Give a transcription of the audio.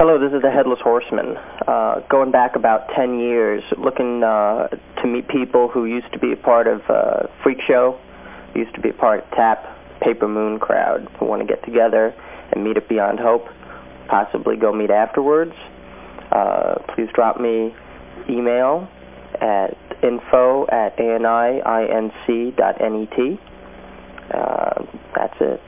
Hello, this is the Headless Horseman. Uh, going back about 10 years, looking uh, to meet people who used to be a part of uh, Freak Show, used to be a part of TAP, Paper Moon crowd, who want to get together and meet at Beyond Hope, possibly go meet afterwards. Uh, please drop me email at info at aninc.net. Uh, that's it.